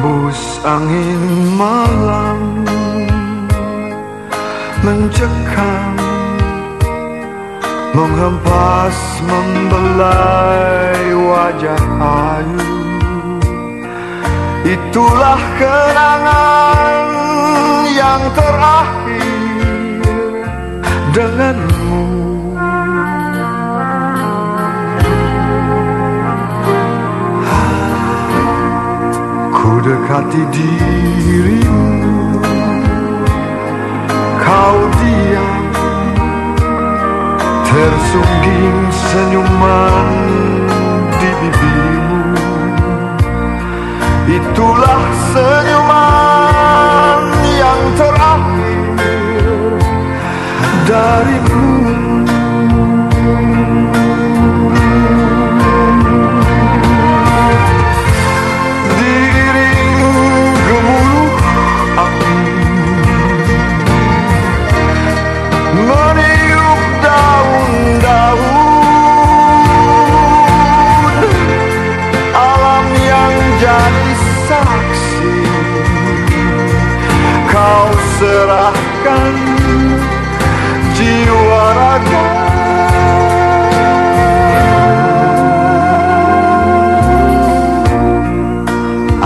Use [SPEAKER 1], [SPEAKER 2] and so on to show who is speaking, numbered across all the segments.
[SPEAKER 1] Bus angin malam Mencekam Menghempas membelai wajah ayu. Itulah kenangan yang terakhir. Ku dekati dirimu. Kau diam Tersungging senyuman di bibirmu. Itulah senyuman yang terakhir darimu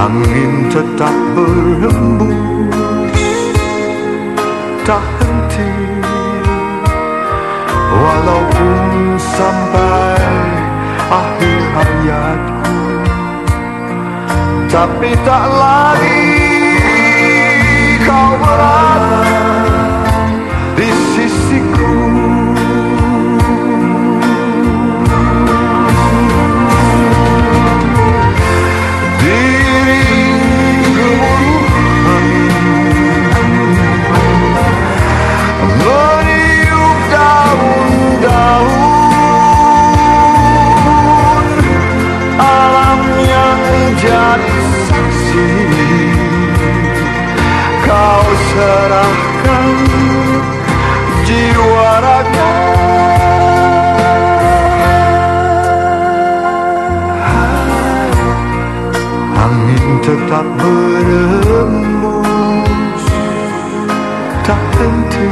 [SPEAKER 1] Angin tetap berhembus. Tak henti. Walaupun sampai akhir hayatku Tapi tak lagi yang jadi saksi. Kau serahkan jiwa raga. Angin tetap berembus. Tak henti.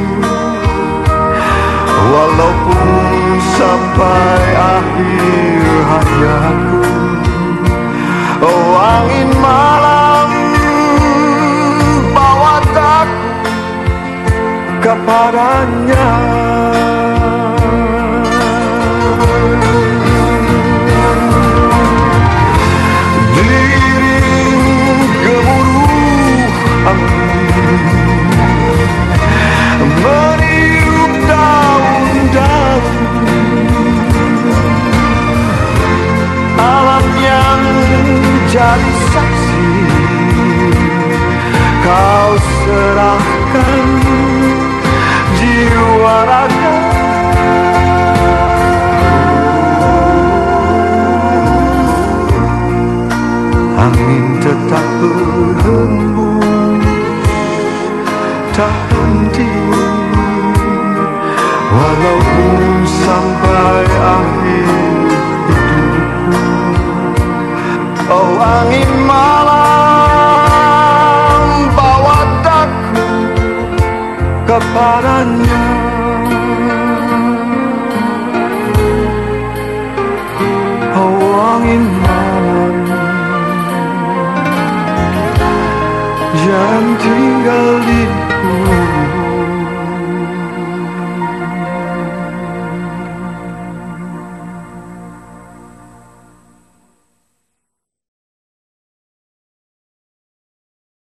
[SPEAKER 1] Walaupun sampai akhir hayatku Oh angin malam bawa daku kepadanya serahkan jiwa raga Angin tetap berhembus Tak henti Walaupun sampai akhir hidupku Oh angin malam padanya. Oh, Awangin malam. Jangan tinggal di